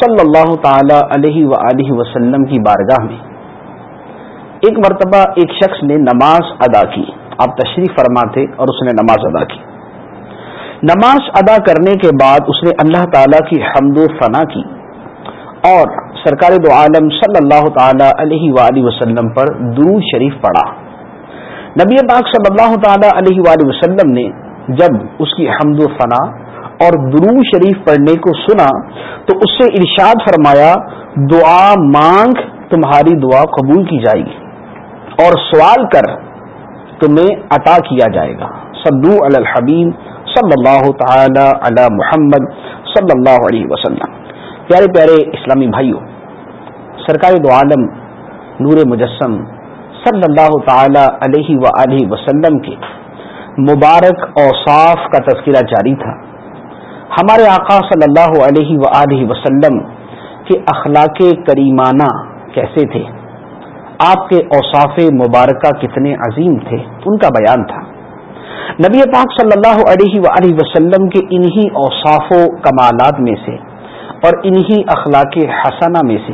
صلی اللہ تعالی علیہ و وسلم کی بارگاہ میں ایک مرتبہ ایک شخص نے نماز ادا کی۔ آپ تشریف فرما تھے اور اس نے نماز ادا کی۔ نماز ادا کرنے کے بعد اس نے اللہ تعالی کی حمد و فنا کی اور سرکار دو عالم صلی اللہ تعالی علیہ وآلہ وسلم پر درود شریف پڑھا۔ نبی پاک صلی اللہ تعالی علیہ وآلہ وسلم نے جب اس کی حمد و فنا اور درو شریف پڑھنے کو سنا تو اس سے ارشاد فرمایا، دعا مانگ، تمہاری دعا قبول کی جائے گی۔ اور سوال کر، تمہیں عطا کیا جائے گا۔ صدو علی الحبیب صلی اللہ تعالی علی محمد صلی اللہ علیہ وسلم۔ پیارے پیارے اسلامی بھائیوں سرکاری دو عالم نور مجسم صلی اللہ تعالی علیہ و وسلم کے مبارک اوصاف کا تذکرہ جاری تھا۔ ہمارے آقا صلی اللہ علیہ و وسلم کے اخلاق کریمانہ کیسے تھے؟ آپ کے اوصاف مبارکہ کتنے عظیم تھے؟ ان کا بیان تھا۔ نبی پاک صلی اللہ علیہ و وسلم کے انہی اوصاف و کمالات میں سے اور انہی اخلاق حسنہ میں سے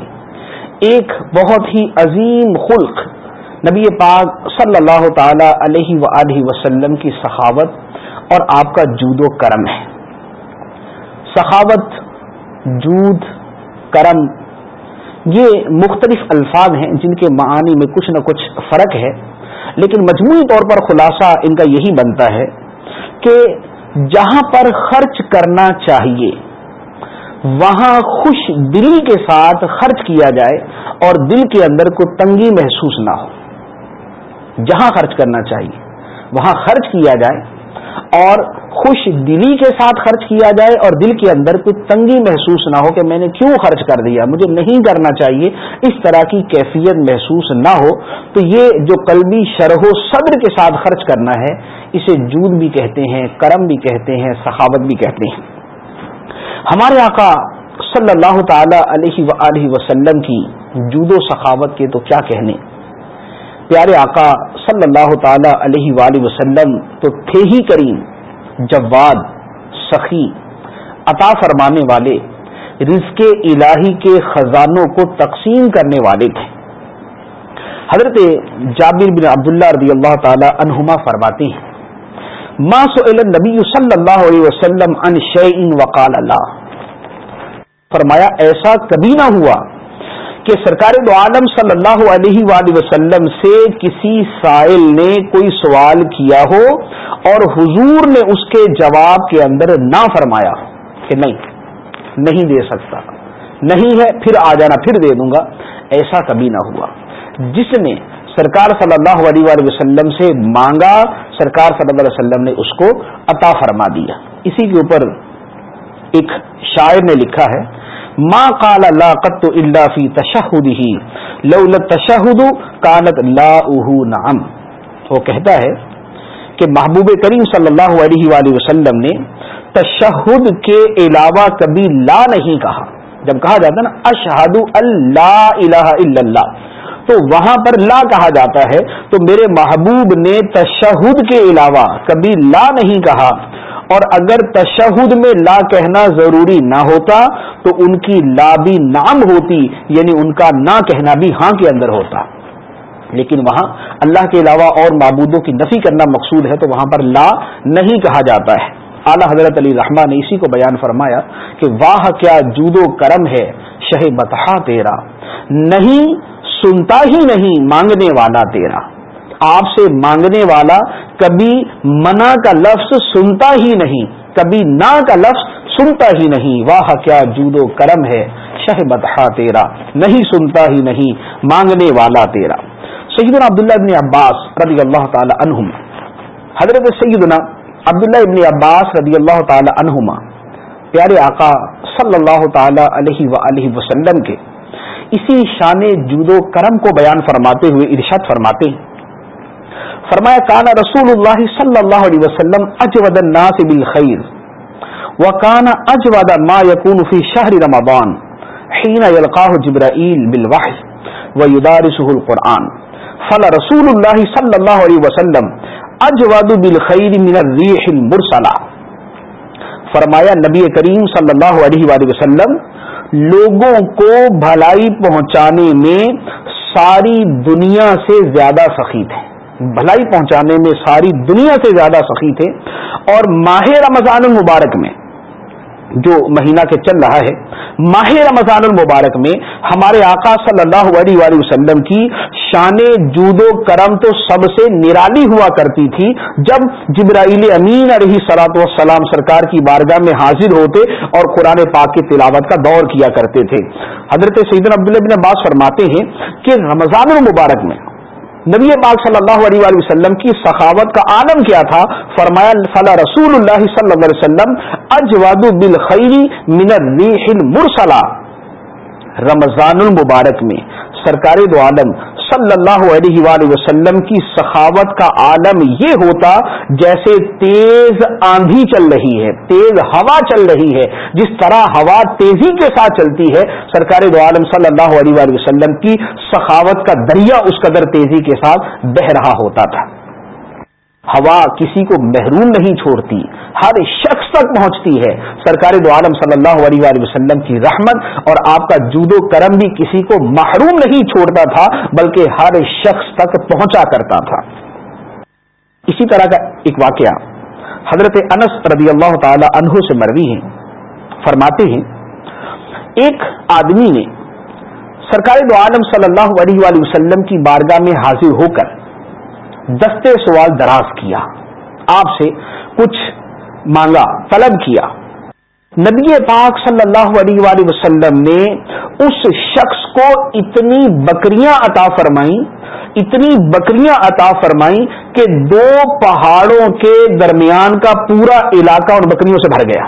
ایک بہت ہی عظیم خلق نبی پاک صلی اللہ تعالی علیہ و وسلم کی سخاوت اور آپ کا جود و کرم ہے۔ سخاوت جود کرم، یہ مختلف الفاظ ہیں جن کے معانی میں کچھ نہ کچھ فرق ہے، لیکن مجموعی طور پر خلاصہ ان کا یہی بنتا ہے کہ جہاں پر خرچ کرنا چاہیے، وہاں خوش دلی کے ساتھ خرچ کیا جائے اور دل کے اندر کو تنگی محسوس نہ ہو۔ جہاں خرچ کرنا چاہیے، وہاں خرچ کیا جائے اور خوش دلی کے ساتھ خرچ کیا جائے اور دل کے اندر کوئی تنگی محسوس نہ ہو کہ میں نے کیوں خرچ کر دیا، مجھے نہیں کرنا چاہیے، اس طرح کی کیفیت محسوس نہ ہو، تو یہ جو قلبی شرح و صبر کے ساتھ خرچ کرنا ہے، اسے جود بھی کہتے ہیں، کرم بھی کہتے ہیں، سخاوت بھی کہتے ہیں۔ ہمارے آقا صلی اللہ تعالی علیہ وسلم کی جود و سخاوت کے تو کیا کہنے؟ پیارے آقا صلی اللہ تعالی علیہ وآلہ وسلم تو تھے ہی کریم، جواد، سخی، عطا فرمانے والے، رزق الہی کے خزانوں کو تقسیم کرنے والے تھے۔ حضرت جابر بن عبداللہ رضی اللہ تعالی عنہما فرماتے ہیں، ما سئل النبی صلی اللہ علیہ وسلم ان شیئن وقال اللہ فرمایا، ایسا کبھی نہ ہوا کہ سرکار دو عالم صلی اللہ علیہ وآلہ وسلم سے کسی سائل نے کوئی سوال کیا ہو اور حضور نے اس کے جواب کے اندر نہ فرمایا کہ نہیں نہیں دے سکتا۔ نہیں ہے، پھر آ جانا، پھر دے دوں گا۔ ایسا کبھی نہ ہوا۔ جس نے سرکار صلی اللہ علیہ وآلہ وسلم سے مانگا، سرکار صلی اللہ علیہ وسلم نے اس کو عطا فرما دیا۔ اسی کے اوپر ایک شاعر نے لکھا ہے ما قال لا قط الا في تشهده. لولا التشهد كانت لا نعم. وہ کہتا ہے کہ محبوب کریم صلی اللہ علیہ وآلہ وسلم نے تشہد کے علاوہ کبھی لا نہیں کہا. جب کہا جاتا ہے نا، اشہد اللہ الہ الا اللہ، تو وہاں پر لا کہا جاتا ہے، تو میرے محبوب نے تشہد کے علاوہ کبھی لا نہیں کہا۔ اور اگر تشہد میں لا کہنا ضروری نہ ہوتا تو ان کی لا بھی نام ہوتی یعنی ان کا نہ کہنا بھی ہاں کے اندر ہوتا۔ لیکن وہاں اللہ کے علاوہ اور معبودوں کی نفی کرنا مقصود ہے تو وہاں پر لا نہیں کہا جاتا ہے۔ اعلی حضرت علی رحمٰ نے اسی کو بیان فرمایا کہ واہ کیا جود و کرم ہے شہ بتہا تیرا، نہیں سنتا ہی نہیں مانگنے والا تیرا۔ آپ سے مانگنے والا کبھی منع کا لفظ سنتا ہی نہیں، کبھی نہ کا لفظ سنتا ہی نہیں۔ واہ، کیا جود و کرم ہے۔ شہ بدہ تیرا، نہیں سنتا ہی نہیں، مانگنے والا تیرا۔ سیدنا عبداللہ ابن عباس رضی اللہ تعالی عنہم حضرت سیدنا عبداللہ ابن عباس رضی اللہ تعالی عنہما، پیارے آقا صلی اللہ تعالی علیہ وسلم کے، اسی شان جود و کرم کو بیان فرماتے ہوئے ارشاد فرماتے ہیں۔ فرمایا کانا رسول اللہ صلی اللہ علیہ وسلم اجود الناس بالخیر وکانا اجود ما یکون فی شہر رمضان حین یلقاہ جبرائیل بالوحی ویدارسہ القرآن. فلا رسول اللہ صلی اللہ علیہ وسلم اجود بالخیر من الریح المرسلہ۔ فرمایا، نبی کریم صلی اللہ علیہ وآلہ وسلم، لوگوں کو بھلائی پہنچانے میں ساری دنیا سے زیادہ سخی تھے۔ بھلائی پہنچانے میں ساری دنیا سے زیادہ سخی تھے اور ماہ رمضان المبارک میں جو مہینہ کے چل رہا ہے، ماہ رمضان المبارک میں ہمارے آقا صلی اللہ علیہ وآلہ وسلم کی شان جود و کرم تو سب سے نرالی ہوا کرتی تھی جب جبرائیل امین علیہ سلاۃ والسلام سرکار کی بارگاہ میں حاضر ہوتے اور قرآن پاک کی تلاوت کا دور کیا کرتے تھے۔ حضرت سیدن عبداللہ بن عباس فرماتے ہیں کہ رمضان المبارک میں نبی پاک صلی اللہ علیہ وآلہ وسلم کی سخاوت کا عالم کیا تھا؟ فرمایا، فلا رسول اللہ صلی اللہ علیہ وسلم اجواد بالخیری من الریح المرسلہ۔ رمضان المبارک میں، سرکار دو عالم صلی اللہ علیہ وآلہ وسلم کی سخاوت کا عالم یہ ہوتا جیسے تیز آندھی چل رہی ہے، تیز ہوا چل رہی ہے، جس طرح ہوا تیزی کے ساتھ چلتی ہے، سرکار دو عالم صلی اللہ علیہ وآلہ وسلم کی سخاوت کا دریا اس قدر تیزی کے ساتھ بہ رہا ہوتا تھا۔ ہوا کسی کو محروم نہیں چھوڑتی، ہر شخص تک پہنچتی ہے۔ سرکار دو عالم صلی اللہ علیہ وسلم کی رحمت اور آپ کا جود و کرم بھی کسی کو محروم نہیں چھوڑتا تھا، بلکہ ہر شخص تک پہنچا کرتا تھا۔ اسی طرح کا ایک واقعہ حضرت انس رضی اللہ تعالی عنہ سے مروی ہے۔ فرماتے ہیں، ایک آدمی نے سرکار دو عالم صلی اللہ علیہ وسلم کی بارگاہ میں حاضر ہو کر دستے سوال دراز کیا، آپ سے کچھ مانگا، طلب کیا۔ نبی پاک صلی اللہ علیہ وآلہ وسلم نے اس شخص کو اتنی بکریاں عطا فرمائی اتنی بکریاں عطا فرمائی کہ دو پہاڑوں کے درمیان کا پورا علاقہ ان بکریوں سے بھر گیا۔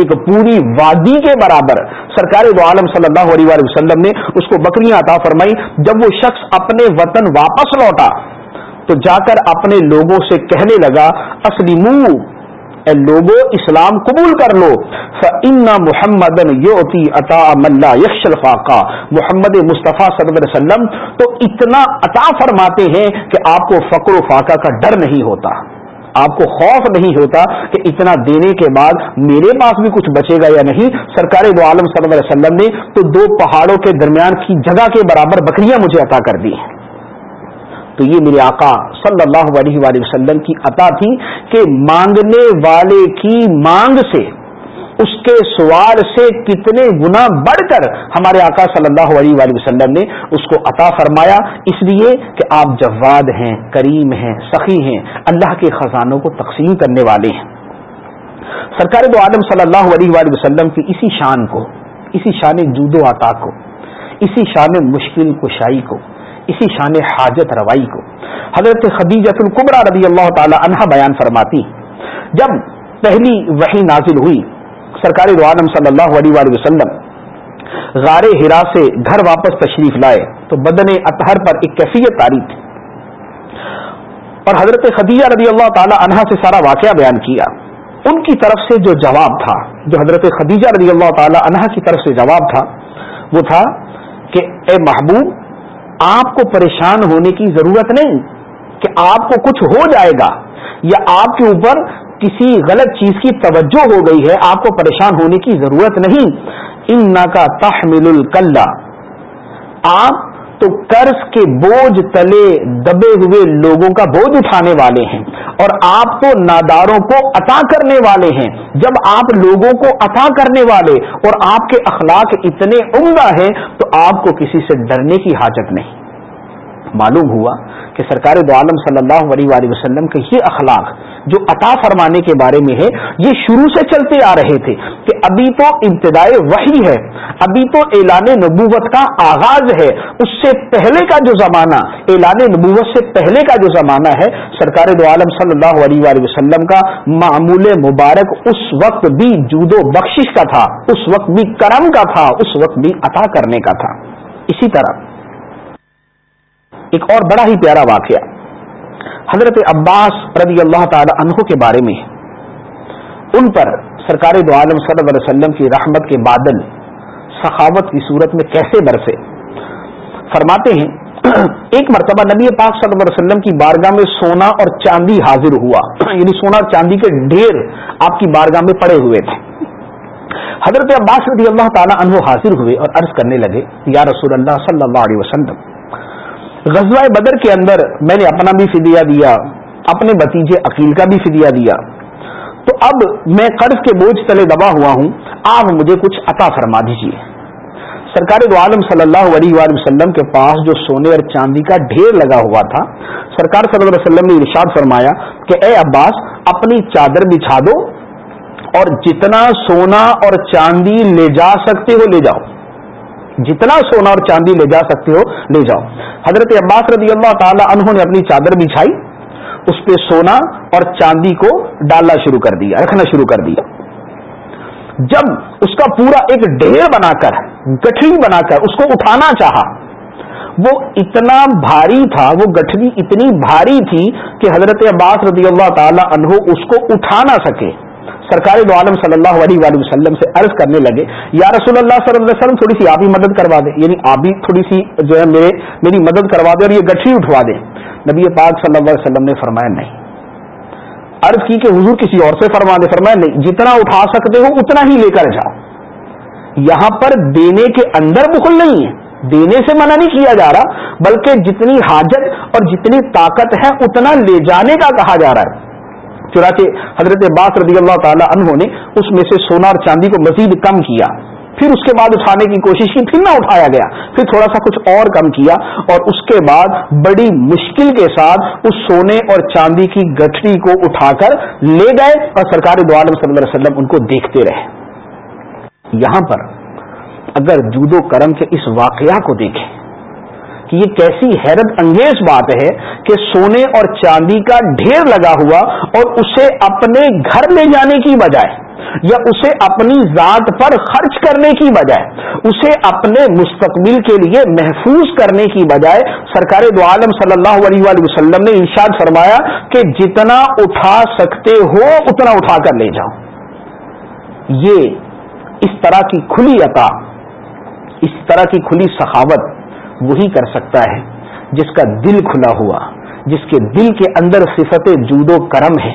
ایک پوری وادی کے برابر سرکار دو عالم صلی اللہ علیہ وآلہ وسلم نے اس کو بکریاں عطا فرمائی جب وہ شخص اپنے وطن واپس لوٹا تو جا کر اپنے لوگوں سے کہنے لگا اصلی اے لوگو، اسلام قبول کر لو۔ محمد یوتی عطا ملا یکش الفاقہ محمد مصطفیٰ صلی اللہ علیہ وسلم تو اتنا عطا فرماتے ہیں کہ آپ کو فقر و فاقہ کا ڈر نہیں ہوتا۔ آپ کو خوف نہیں ہوتا کہ اتنا دینے کے بعد میرے پاس بھی کچھ بچے گا یا نہیں۔ سرکار دو عالم صلی اللہ علیہ وسلم نے تو دو پہاڑوں کے درمیان کی جگہ کے برابر بکریاں مجھے عطا کر دی ہیں۔ تو یہ میرے آقا صلی اللہ علیہ وآلہ وسلم کی عطا تھی کہ مانگنے والے کی مانگ سے اس کے سوال سے کتنے گنا بڑھ کر ہمارے آقا صلی اللہ علیہ وآلہ وسلم نے اس کو عطا فرمایا۔ اس لیے کہ آپ جواد ہیں، کریم ہیں، سخی ہیں، اللہ کے خزانوں کو تقسیم کرنے والے ہیں۔ سرکار دو عالم صلی اللہ علیہ وآلہ وسلم کی اسی شان کو، اسی شان جود و عطا کو، اسی شان مشکل کشائی کو اسی شان حاجت روائی کو۔ حضرت خدیجت القبرہ رضی اللہ تعالی عنہ بیان فرماتی، جب پہلی وحی نازل ہوئی سرکاری عالم صلی اللہ علیہ وآلہ وسلم غار ہرا سے گھر واپس تشریف لائے، تو بدن اطہر پر ایک کیفیت تاری تھی۔ اور حضرت خدیجہ رضی اللہ تعالی عنہ سے سارا واقعہ بیان کیا۔ ان کی طرف سے جو جواب تھا، جو حضرت خدیجہ رضی اللہ تعالی عنہ کی طرف سے جواب تھا، وہ تھا کہ، اے محبوب آپ کو پریشان ہونے کی ضرورت نہیں کہ آپ کو کچھ ہو جائے گا یا آپ کے اوپر کسی غلط چیز کی توجہ ہو گئی ہے، آپ کو پریشان ہونے کی ضرورت نہیں۔ ان کا تحمل الکلہ آپ تو قرض کے بوجھ تلے دبے ہوئے لوگوں کا بوجھ اٹھانے والے ہیں اور آپ تو ناداروں کو عطا کرنے والے ہیں۔ جب آپ لوگوں کو عطا کرنے والے اور آپ کے اخلاق اتنے عمدہ ہیں تو آپ کو کسی سے ڈرنے کی حاجت نہیں۔ معلوم ہوا کہ سرکار دو عالم صلی اللہ علیہ وآلہ وسلم کے یہ اخلاق جو عطا فرمانے کے بارے میں ہے، یہ شروع سے چلتے آ رہے تھے کہ ابھی تو ابتدائے وہی ہے، ابھی تو اعلان نبوت کا آغاز ہے، اس سے پہلے کا جو زمانہ، اعلان نبوت سے پہلے کا جو زمانہ ہے، سرکار دو عالم صلی اللہ علیہ وآلہ وسلم کا معمول مبارک اس وقت بھی جود و بخشش کا تھا، اس وقت بھی کرم کا تھا، اس وقت بھی عطا کرنے کا تھا۔ اسی طرح ایک اور بڑا ہی پیارا واقعہ حضرت عباس رضی اللہ تعالی عنہ کے بارے میں ان پر سرکار دو عالم صلی اللہ علیہ وسلم کی رحمت کے بادل سخاوت کی صورت میں کیسے برسے۔ فرماتے ہیں، ایک مرتبہ نبی پاک صلی اللہ علیہ وسلم کی بارگاہ میں سونا اور چاندی حاضر ہوا۔ یعنی سونا اور چاندی کے ڈھیر آپ کی بارگاہ میں پڑے ہوئے تھے۔ حضرت عباس رضی اللہ تعالیٰ عنہ حاضر ہوئے اور عرض کرنے لگے، یا رسول اللہ صلی اللہ علیہ وسلم غزوہ بدر کے اندر میں نے اپنا بھی فدیہ دیا، اپنے بتیجے عقیل کا بھی فدیہ دیا۔ تو اب میں قرض کے بوجھ تلے دبا ہوا ہوں، آپ مجھے کچھ عطا فرما دیجیے سرکار دو عالم صلی اللہ علیہ وآلہ وسلم کے پاس جو سونے اور چاندی کا ڈھیر لگا ہوا تھا، سرکار صلی اللہ علیہ وسلم نے ارشاد فرمایا کہ اے عباس، اپنی چادر بچھا دو اور جتنا سونا اور چاندی لے جا سکتے ہو لے جاؤ۔ جتنا سونا اور چاندی لے جا سکتے ہو، لے جاؤ۔ حضرت عباس رضی اللہ تعالی عنہ نے اپنی چادر بچھائی، اس پہ سونا اور چاندی کو ڈالنا شروع کر دیا، رکھنا شروع کر دیا۔ جب اس کا پورا ایک ڈھیر بنا کر گٹھڑی بنا کر اس کو اٹھانا چاہا، وہ اتنا بھاری تھا، وہ گٹھڑی اتنی بھاری تھی کہ حضرت عباس رضی اللہ تعالی عنہ اس کو اٹھا نہ سکے۔ سرکار دو عالم صلی اللہ علیہ وآلہ وسلم سے عرض کرنے لگے، یا رسول اللہ صلی اللہ علیہ وسلم، تھوڑی سی آپ ہی مدد کروا دیں۔ یعنی آپ بھی تھوڑی سی جو ہے میرے، میری مدد کروا دیں اور یہ گٹھی اٹھوا دیں۔ نبی پاک صلی اللہ علیہ وسلم نے فرمایا، نہیں۔ عرض کی کہ حضور کسی اور سے فرما دے۔ فرمایا، نہیں، جتنا اٹھا سکتے ہو، اتنا ہی لے کر جاؤ۔ یہاں پر دینے کے اندر بخل نہیں ہے۔ دینے سے منع نہیں کیا جا رہا، بلکہ جتنی حاجت اور جتنی طاقت ہے، اتنا لے جانے کا کہا جا رہا ہے۔ چنانچہ حضرت باس رضی اللہ تعالی عنہ نے اس میں سے سونا اور چاندی کو مزید کم کیا۔ پھر اس کے بعد اٹھانے کی کوشش کی، پھر نہ اٹھایا گیا۔ پھر تھوڑا سا کچھ اور کم کیا اور اس کے بعد بڑی مشکل کے ساتھ اس سونے اور چاندی کی گٹھڑی کو اٹھا کر لے گئے اور سرکار دو عالم صلی اللہ علیہ وسلم ان کو دیکھتے رہے۔ یہاں پر اگر جود و کرم کے اس واقعہ کو دیکھیں کہ یہ کیسی حیرت انگیز بات ہے کہ سونے اور چاندی کا ڈھیر لگا ہوا اور اسے اپنے گھر لے جانے کی بجائے یا اسے اپنی ذات پر خرچ کرنے کی بجائے، اسے اپنے مستقبل کے لیے محفوظ کرنے کی بجائے سرکار دو عالم صلی اللہ علیہ وآلہ وسلم نے ارشاد فرمایا کہ جتنا اٹھا سکتے ہو، اتنا اٹھا کر لے جاؤ۔ یہ اس طرح کی کھلی عطا، اس طرح کی کھلی سخاوت وہی کر سکتا ہے جس کا دل کھلا ہوا، جس کے دل کے اندر صفت جود و کرم ہے۔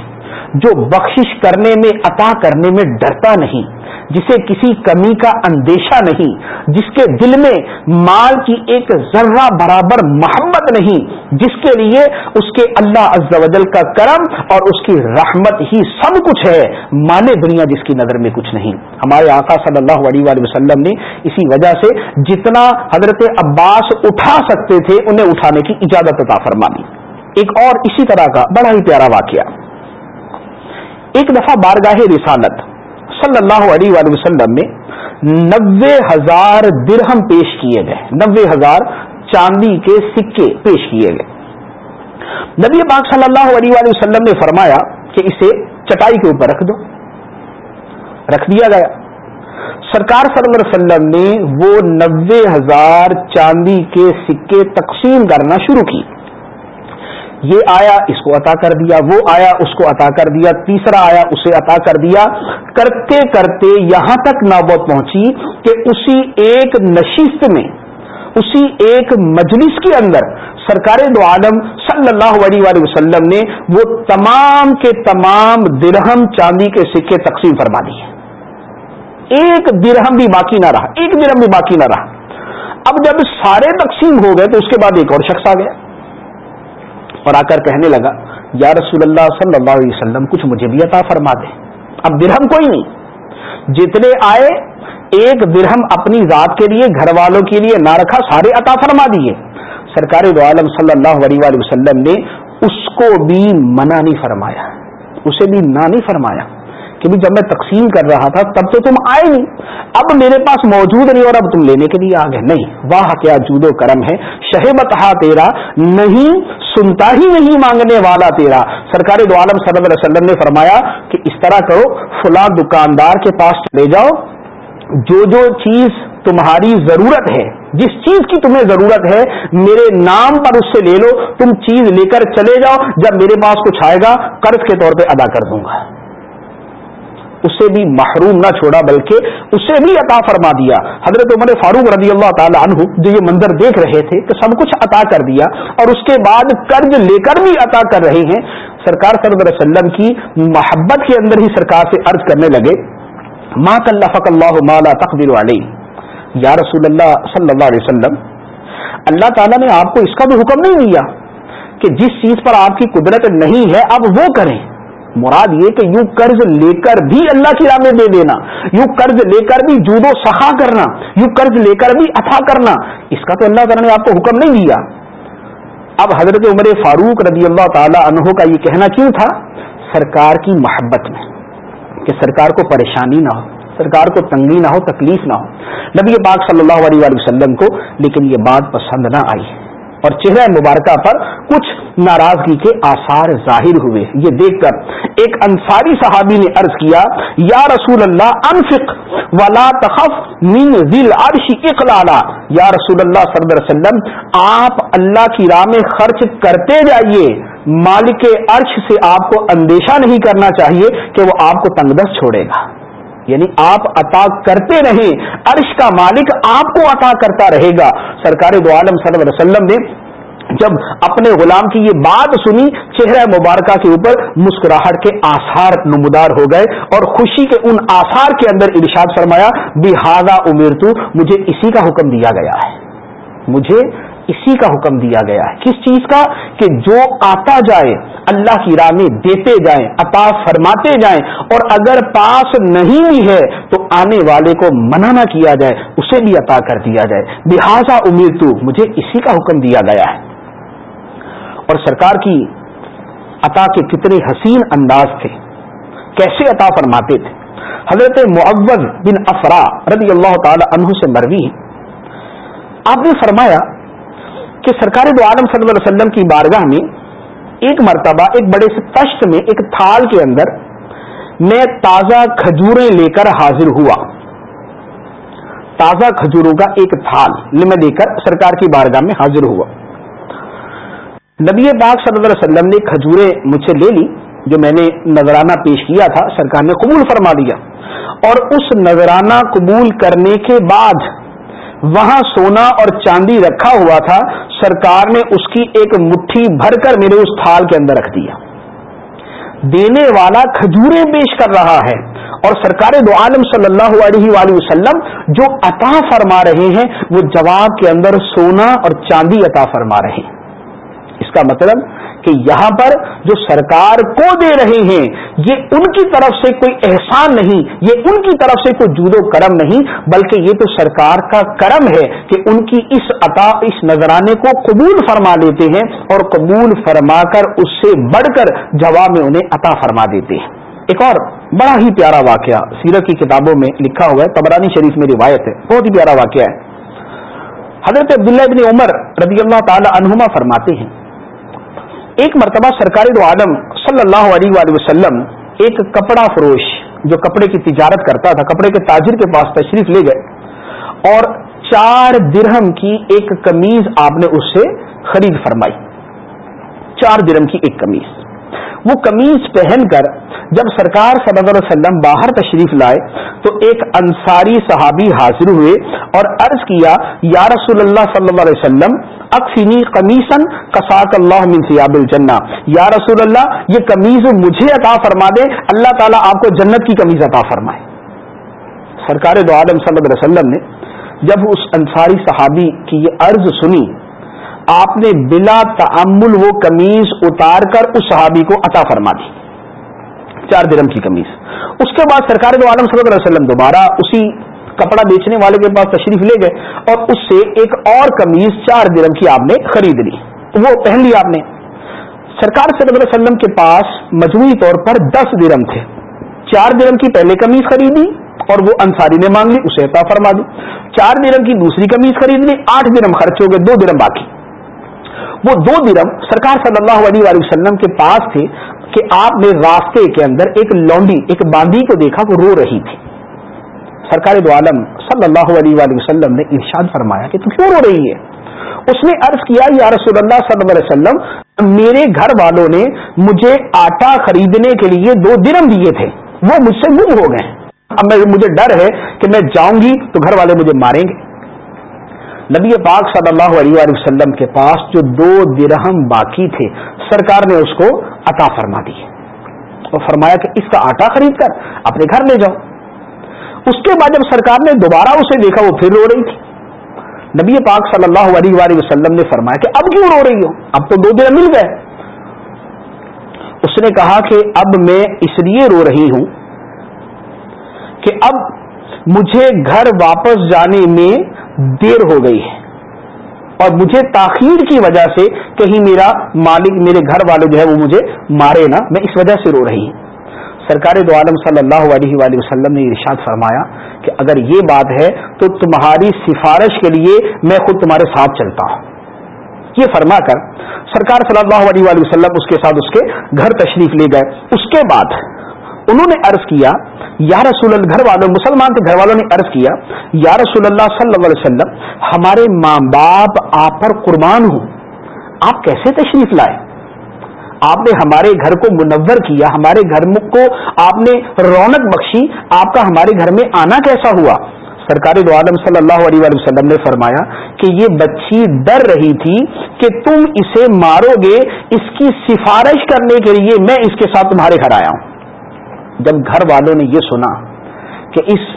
جو بخشش کرنے میں، عطا کرنے میں ڈرتا نہیں، جسے کسی کمی کا اندیشہ نہیں، جس کے دل میں مال کی ایک ذرہ برابر محبت نہیں، جس کے لیے اس کے اللہ عز و جل کا کرم اور اس کی رحمت ہی سب کچھ ہے مال دنیا جس کی نظر میں کچھ نہیں۔ ہمارے آقا صلی اللہ علیہ وسلم نے اسی وجہ سے جتنا حضرت عباس اٹھا سکتے تھے، انہیں اٹھانے کی اجازت عطا فرما دی ایک اور اسی طرح کا بڑا ہی پیارا واقعہ۔ ایک دفعہ بارگاہ رسالت صلی اللہ علیہ وآلہ وسلم میں نبے ہزار درہم پیش کیے گئے نبے ہزار چاندی کے سکے پیش کیے گئے۔ نبی پاک صلی اللہ علیہ وآلہ وسلم نے فرمایا کہ اسے چٹائی کے اوپر رکھ دو۔ رکھ دیا گیا۔ سرکار صلی اللہ علیہ وسلم نے وہ نبے ہزار چاندی کے سکے تقسیم کرنا شروع کی۔ یہ آیا اس کو عطا کر دیا، وہ آیا اس کو عطا کر دیا، تیسرا آیا اسے عطا کر دیا۔ کرتے کرتے یہاں تک نوبت پہنچی کہ اسی ایک نشست میں، اسی ایک مجلس کے اندر سرکار دو عالم صلی اللہ علیہ وآلہ وسلم نے وہ تمام کے تمام درہم چاندی کے سکے تقسیم فرما دیے۔ ایک درہم بھی باقی نہ رہا، ایک درہم بھی باقی نہ رہا۔ اب جب سارے تقسیم ہو گئے تو اس کے بعد ایک اور شخص آ گیا۔ اور آ کر کہنے لگا، یا رسول اللہ صلی اللہ علیہ وسلم، کچھ مجھے بھی عطا فرما دے. اب درہم کوئی نہیں. جتنے آئے، ایک درہم اپنی ذات کے لیے، گھر والوں کے لیے نہ رکھا، سارے عطا فرما دیے. سرکار دو عالم صلی اللہ علیہ وسلم نے اس کو بھی منع نہیں فرمایا. اسے بھی نہ نہیں فرمایا. کہ جب میں تقسیم کر رہا تھا تب تو تم آئے نہیں۔ اب میرے پاس موجود نہیں اور اب تم لینے کے لیے آ گئے۔ نہیں، واہ، کیا جود و کرم ہے۔ شہبت تیرا، نہیں، سنتا ہی نہیں مانگنے والا تیرا۔ سرکار دو عالم صلی اللہ علیہ وسلم نے فرمایا کہ اس طرح کرو، فلاں دکاندار کے پاس چلے جاؤ۔ جو جو چیز تمہاری ضرورت ہے، جس چیز کی تمہیں ضرورت ہے، میرے نام پر اس سے لے لو۔ تم چیز لے کر چلے جاؤ۔ جب میرے پاس کچھ آئے گا، قرض کے طور پہ ادا کر دوں گا۔ اسے بھی محروم نہ چھوڑا، بلکہ اسے بھی عطا فرما دیا۔ حضرت عمر فاروق رضی اللہ تعالی عنہ جو یہ منظر دیکھ رہے تھے کہ سب کچھ عطا کر دیا اور اس کے بعد قرض لے کر بھی عطا کر رہے ہیں۔ سرکار صلی اللہ علیہ وسلم کی محبت کے اندر ہی سرکار سے عرض کرنے لگے، ما فق اللہ مالا تقدر علیہ یا رسول اللہ صلی اللہ علیہ وسلم، اللہ تعالیٰ نے آپ کو اس کا بھی حکم نہیں دیا کہ جس چیز پر آپ کی قدرت نہیں ہے آپ وہ کریں۔ مراد یہ کہ یوں قرض لے کر بھی اللہ کی راہ میں دے دینا، یوں قرض لے کر بھی جود و سخا کرنا، یوں قرض لے کر بھی اتھا کرنا، اس کا تو اللہ تعالیٰ نے آپ کو حکم نہیں دیا۔ اب حضرت عمر فاروق رضی اللہ تعالی عنہ کا یہ کہنا کیوں تھا؟ سرکار کی محبت میں، کہ سرکار کو پریشانی نہ ہو، سرکار کو تنگی نہ ہو، تکلیف نہ ہو۔ نبی پاک صلی اللہ علیہ وسلم کو، لیکن یہ بات پسند نہ آئی۔ اور چہرہ مبارکہ پر کچھ ناراضگی کے آثار ظاہر ہوئے۔ یہ دیکھ کر ایک انصاری صحابی نے عرض کیا، یا رسول اللہ، انفق ولا تخف من ذل عرش اقلالا. یا رسول اللہ صلی اللہ علیہ وسلم، آپ اللہ کی راہ میں خرچ کرتے جائیے۔ مالک عرش سے آپ کو اندیشہ نہیں کرنا چاہیے کہ وہ آپ کو تنگ دست چھوڑے گا۔ یعنی آپ عطا کرتے رہیں عرش کا مالک آپ کو عطا کرتا رہے گا۔ سرکار دو عالم صلی اللہ علیہ وسلم نے جب اپنے غلام کی یہ بات سنی، چہرہ مبارکہ کے اوپر مسکراہٹ کے آثار نمودار ہو گئے اور خوشی کے ان آثار کے اندر ارشاد فرمایا بحاظہ امیر تو مجھے اسی کا حکم دیا گیا ہے۔ مجھے اسی کا حکم دیا گیا ہے۔ کس چیز کا؟ کہ جو آتا جائے، اللہ کی راہ میں دیتے جائیں، عطا فرماتے جائیں، اور اگر پاس نہیں بھی ہے تو آنے والے کو منع نہ کیا جائے، اسے بھی عطا کر دیا جائے۔ لہٰذا امید تو، مجھے اسی کا حکم دیا گیا ہے۔ اور سرکار کی عطا کے کتنے حسین انداز تھے۔ کیسے عطا فرماتے تھے؟ حضرت معوض بن افرا رضی اللہ تعالی عنہ سے مروی آپ نے فرمایا کہ سرکار دو عالم صلی اللہ علیہ وسلم کی بارگاہ میں ایک مرتبہ، ایک بڑے سے تشت میں، ایک تھال کے اندر میں تازہ کھجوریں لے کر حاضر ہوا۔ تازہ کھجوروں کا ایک تھال میں لے کر سرکار کی بارگاہ میں حاضر ہوا۔ نبی پاک صلی اللہ علیہ وسلم نے کھجوریں مجھ سے لے لی، جو میں نے نذرانہ پیش کیا تھا، سرکار نے قبول فرما دیا۔ اور اس نذرانہ قبول کرنے کے بعد وہاں سونا اور چاندی رکھا ہوا تھا، سرکار نے اس کی ایک مٹھی بھر کر میرے اس تھال کے اندر رکھ دیا۔ دینے والا کھجورے پیش کر رہا ہے اور سرکار دو عالم صلی اللہ علیہ وآلہ وسلم جو عطا فرما رہے ہیں، وہ جواب کے اندر سونا اور چاندی عطا فرما رہے ہیں۔ کا مطلب کہ یہاں پر جو سرکار کو دے رہے ہیں، یہ ان کی طرف سے کوئی احسان نہیں، یہ ان کی طرف سے کوئی جود و کرم نہیں، بلکہ یہ تو سرکار کا کرم ہے کہ ان کی اس عطا، اس نذرانے کو قبول فرما لیتے ہیں اور قبول فرما کر اس سے بڑھ کر جواب میں انہیں عطا فرما دیتے ہیں۔ ایک اور بڑا ہی پیارا واقعہ سیرت کی کتابوں میں لکھا ہوا ہے تبرانی شریف میں روایت ہے، بہت ہی پیارا واقعہ ہے۔ حضرت عبداللہ ابن عمر رضی اللہ تعالی عنہما فرماتے ہیں ایک مرتبہ سرکاری دو عالم صلی اللہ علیہ وآلہ وسلم ایک کپڑا فروش، جو کپڑے کی تجارت کرتا تھا، کپڑے کے تاجر کے پاس تشریف لے گئے اور چار درہم کی ایک کمیز آپ نے اس سے خرید فرمائی۔ چار درہم کی ایک کمیز وہ کمیز پہن کر جب سرکار صلی اللہ علیہ وسلم باہر تشریف لائے تو ایک انصاری صحابی حاضر ہوئے اور عرض کیا، یا رسول اللہ صلی اللہ علیہ وسلم اکفینی قمیصن کساک اللہ من سیاب الجنہ. یا رسول اللہ، یہ کمیز مجھے عطا فرما دے، اللہ تعالیٰ آپ کو جنت کی کمیز عطا فرمائے. سرکار دو عالم صلی اللہ علیہ وسلم نے جب اس انصاری صحابی کی یہ عرض سنی آپ نے بلا تعمل وہ کمیز اتار کر اس صحابی کو عطا فرما دی۔ چار درم کی کمیز اس کے بعد سرکار دو عالم صلی اللہ علیہ وسلم دوبارہ اسی کپڑا بیچنے والے کے پاس تشریف لے گئے اور اس سے ایک اور کمیز چار درم کی آپ نے خرید لی۔ وہ پہن لی آپ نے۔ سرکار صلی اللہ علیہ وسلم کے پاس مجموعی طور پر دس درم تھے۔ چار درم کی پہلے کمیز خریدی اور وہ انصاری نے مانگ لی، اسے عطا فرما دی۔ چار درم کی دوسری کمیز خرید لی، آٹھ درم خرچ ہو گئے، دو درم باقی۔ وہ دو درم سرکار صلی اللہ علیہ وآلہ وسلم کے پاس تھے کہ آپ نے راستے کے اندر ایک لونڈی، ایک باندھی کو دیکھا وہ رو رہی تھی۔ سرکار دو عالم صلی اللہ علیہ وآلہ وسلم نے ارشاد فرمایا کہ تو کیوں رو رہی ہے؟ اس نے عرض کیا، یا رسول اللہ صلی اللہ علیہ وسلم، میرے گھر والوں نے مجھے آٹا خریدنے کے لیے دو درم دیے تھے۔ وہ مجھ سے گم ہو گئے۔ اب میں، مجھے ڈر ہے کہ میں جاؤں گی تو گھر والے مجھے ماریں گے۔ نبی پاک صلی اللہ علیہ وسلم کے پاس جو دو درہم باقی تھے، سرکار نے اس کو عطا فرما دی۔ اور فرمایا کہ اس کا آٹا خرید کر اپنے گھر لے جاؤ۔ اس کے بعد جب سرکار نے دوبارہ اسے دیکھا، وہ پھر رو رہی تھی۔ نبی پاک صلی اللہ علیہ وسلم نے فرمایا کہ اب کیوں رو رہی ہو؟ اب تو دو درہم مل گئے۔ اس نے کہا کہ اب میں اس لیے رو رہی ہوں کہ اب مجھے گھر واپس جانے میں دیر ہو گئی ہے۔ اور مجھے تاخیر کی وجہ سے کہیں میرا مالک، میرے گھر والے جو ہے وہ مجھے مارے نا میں اس وجہ سے رو رہی ہوں۔ سرکار دو عالم صلی اللہ علیہ وآلہ وسلم نے ارشاد فرمایا کہ اگر یہ بات ہے تو تمہاری سفارش کے لیے میں خود تمہارے ساتھ چلتا ہوں۔ یہ فرما کر سرکار صلی اللہ علیہ وآلہ وسلم اس کے ساتھ اس کے گھر تشریف لے گئے۔ اس کے بعد انہوں نے عرض کیا، یا رسول اللہ، گھر والوں، مسلمان کے گھر والوں نے عرض کیا، یا رسول اللہ صلی اللہ علیہ وسلم، ہمارے ماں باپ آپ پر قربان ہوں، آپ کیسے تشریف لائے؟ آپ نے ہمارے گھر کو منور کیا، ہمارے گھر کو، آپ نے رونق بخشی، آپ کا ہمارے گھر میں آنا کیسا ہوا؟ سرکاری دو عالم صلی اللہ علیہ وسلم نے فرمایا کہ یہ بچی ڈر رہی تھی کہ تم اسے مارو گے، اس کی سفارش کرنے کے لیے میں اس کے ساتھ تمہارے گھر آیا ہوں۔ جب گھر والوں نے یہ سنا کہ اس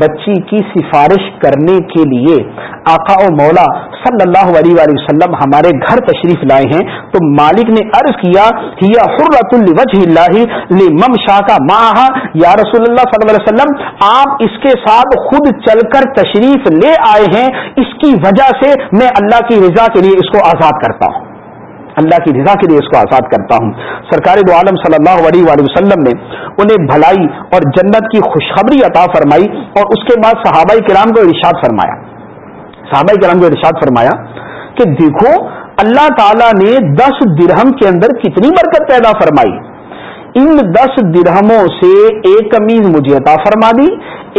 بچی کی سفارش کرنے کے لیے آقا و مولا صلی اللہ علیہ وآلہ وسلم ہمارے گھر تشریف لائے ہیں، تو مالک نے عرض کیا حرت الوجہ اللہ مم شاہ کا ماہ یا رسول اللہ صلی اللہ علیہ وسلم، آپ اس کے ساتھ خود چل کر تشریف لے آئے ہیں۔ اس کی وجہ سے میں اللہ کی رضا کے لیے اس کو آزاد کرتا ہوں۔ اللہ کی رضا کے لیے اس کو آزاد کرتا ہوں۔ سرکار دو عالم صلی اللہ علیہ وآلہ وسلم نے انہیں بھلائی اور جنت کی خوشخبری عطا فرمائی اور اس کے بعد صحابہ کرام کو ارشاد فرمایا۔ صحابہ کرام کو ارشاد فرمایا کہ دیکھو، اللہ تعالی نے دس درہم کے اندر کتنی برکت پیدا فرمائی۔ ان دس درہموں سے ایک قمیض مجھے عطا فرما دی،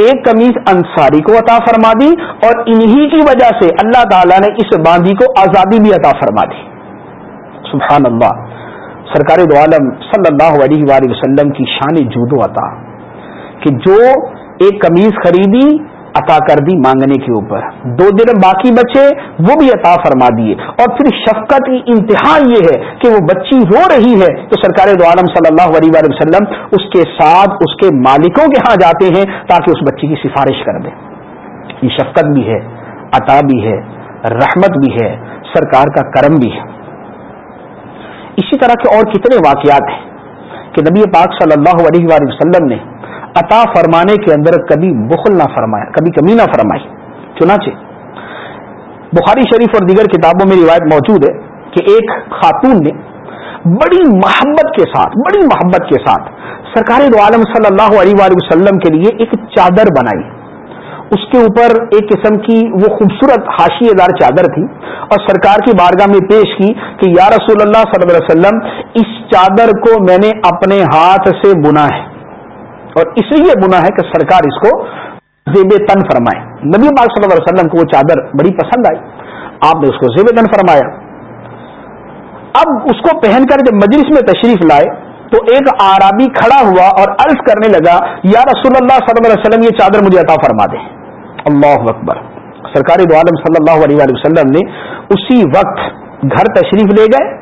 ایک قمیض انصاری کو عطا فرما دی اور انہی کی وجہ سے اللہ تعالیٰ نے اس باندھی کو آزادی بھی عطا فرما دی۔ سبحان اللہ سرکار دو عالم صلی اللہ علیہ وآلہ وسلم کی شان جودو عطا، کہ جو ایک قمیض خریدی، عطا کر دی مانگنے کے اوپر۔ دو دن باقی بچے، وہ بھی عطا فرما دیے۔ اور پھر شفقت کی انتہا یہ ہے کہ وہ بچی رو رہی ہے، تو سرکار دو عالم صلی اللہ علیہ وآلہ وسلم اس کے ساتھ اس کے مالکوں کے ہاں جاتے ہیں تاکہ اس بچی کی سفارش کر دیں یہ شفقت بھی ہے، عطا بھی ہے، رحمت بھی ہے، سرکار کا کرم بھی ہے۔ اسی طرح کے اور کتنے واقعات ہیں کہ نبی پاک صلی اللہ علیہ وآلہ وسلم نے عطا فرمانے کے اندر کبھی بخل نہ فرمایا، کبھی کمی نہ فرمائی۔ چنانچہ، بخاری شریف اور دیگر کتابوں میں روایت موجود ہے کہ ایک خاتون نے بڑی محبت کے ساتھ، بڑی محبت کے ساتھ سرکاری دو عالم صلی اللہ علیہ وآلہ وسلم کے لیے ایک چادر بنائی۔ اس کے اوپر ایک قسم کی وہ خوبصورت حاشی دار چادر تھی اور سرکار کی بارگاہ میں پیش کی کہ یا رسول اللہ صلی اللہ علیہ وسلم، اس چادر کو میں نے اپنے ہاتھ سے بنا ہے۔ اور اس لیے بنا ہے کہ سرکار اس کو زیب تن فرمائے۔ نبی پاک صلی اللہ علیہ وسلم کو وہ چادر بڑی پسند آئی۔ آپ نے اس کو زیب تن فرمایا۔ اب اس کو پہن کر جب مجلس میں تشریف لائے تو ایک آرابی کھڑا ہوا اور عرض کرنے لگا، یا رسول اللہ صلی اللہ علیہ وسلم، یہ چادر مجھے عطا فرما دے۔ اللہ اکبر۔ سرکاری دو عالم صلی اللہ علیہ وسلم نے اسی وقت گھر تشریف لے گئے،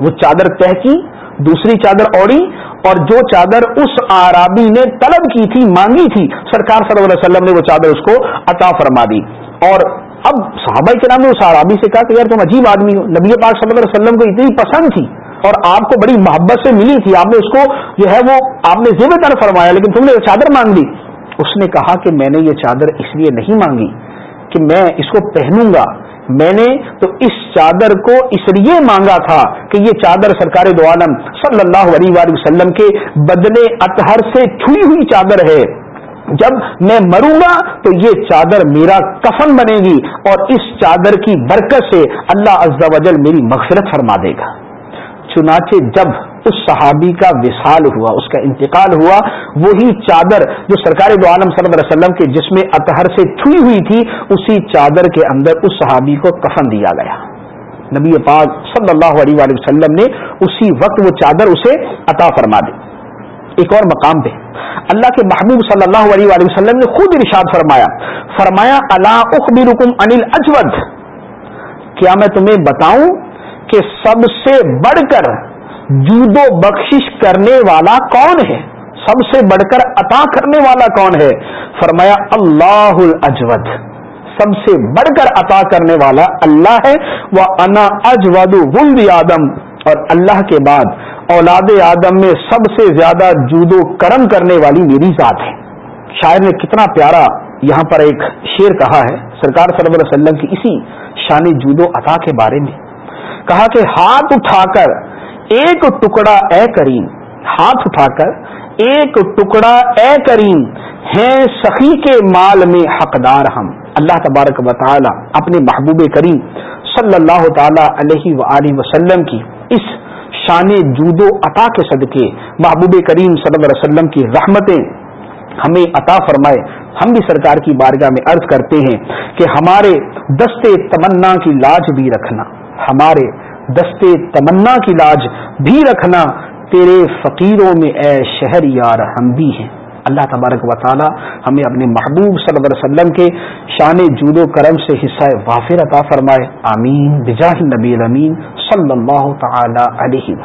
وہ چادر تہ کی، دوسری چادر اوڑی اور جو چادر اس آرابی نے طلب کی تھی، مانگی تھی، سرکار صلی اللہ علیہ وسلم نے وہ چادر اس کو عطا فرما دی۔ اور اب صحابہ کے نام نے اس آرابی سے کہا کہ یار تم عجیب آدمی ہو۔ نبی پاک صلی اللہ علیہ وسلم کو اتنی پسند تھی اور آپ کو بڑی محبت سے ملی تھی۔ آپ نے اس کو جو ہے وہ آپ نے ذمہ دار فرمایا، لیکن تم نے چادر مانگ لی۔ اس نے کہا کہ میں نے یہ چادر اس لیے نہیں مانگی کہ میں اس کو پہنوں گا۔ میں نے تو اس چادر کو اس لیے مانگا تھا کہ یہ چادر سرکار دو عالم صلی اللہ علیہ وسلم کے بدلے اطہر سے چھوئی ہوئی چادر ہے۔ جب میں مروں گا تو یہ چادر میرا کفن بنے گی اور اس چادر کی برکت سے اللہ عز و جل میری مغفرت فرما دے گا۔ چنانچہ جب اس صحابی کا وصال ہوا، اس کا انتقال ہوا۔ وہی چادر جو سرکار دو عالم صلی اللہ علیہ وسلم کے جسم اطہر سے چھوئی ہوئی تھی، اسی چادر کے اندر اس صحابی کو کفن دیا گیا۔ نبی پاک صلی اللہ علیہ وآلہ وسلم نے اسی وقت وہ چادر اسے عطا فرما دی۔ ایک اور مقام پہ۔ اللہ کے محبوب صلی اللہ علیہ وآلہ وسلم نے خود ارشاد فرمایا فرمایا اللہ اخبرکم انل اجود کیا میں تمہیں بتاؤں کہ سب سے بڑھ کر جود و بخشش کرنے والا کون ہے؟ سب سے بڑھ کر عطا کرنے والا کون ہے؟ فرمایا، اللہ الاجود۔ سب سے بڑھ کر عطا کرنے والا اللہ ہے۔ وہ انا اجود ولد آدم۔ اور اللہ کے بعد اولاد آدم میں سب سے زیادہ جود و کرم کرنے والی میری ذات ہے۔ شاعر نے کتنا پیارا یہاں پر ایک شیر کہا ہے۔ سرکار صلی اللہ علیہ وسلم کی اسی شان جود و عطا کے بارے میں۔ کہا کہ ہاتھ اٹھا کر ایک ٹکڑا اے کریم، ہاتھ اٹھا کر، ایک ٹکڑا اے کریم، ہیں سخی کے مال میں حقدار ہم۔ اللہ تبارک و تعالی اپنے محبوب کریم صلی اللہ تعالی علیہ و وسلم کی اس شان جود و عطا کے صدقے، محبوب کریم صلی اللہ علیہ وسلم کی رحمتیں ہمیں عطا فرمائے۔ ہم بھی سرکار کی بارگاہ میں عرض کرتے ہیں کہ ہمارے دستے تمنا کی لاج بھی رکھنا، ہمارے دستے تمنا کی لاج بھی رکھنا، تیرے فقیروں میں اے شہر یار ہم بھی ہیں۔ اللہ تبارک و تعالی ہمیں اپنے محبوب صلی اللہ علیہ وسلم کے شان جود و کرم سے حصہ وافر عطا فرمائے۔ آمین۔ بجاہ نبی الامین صلی اللہ تعالی علیہ وسلم۔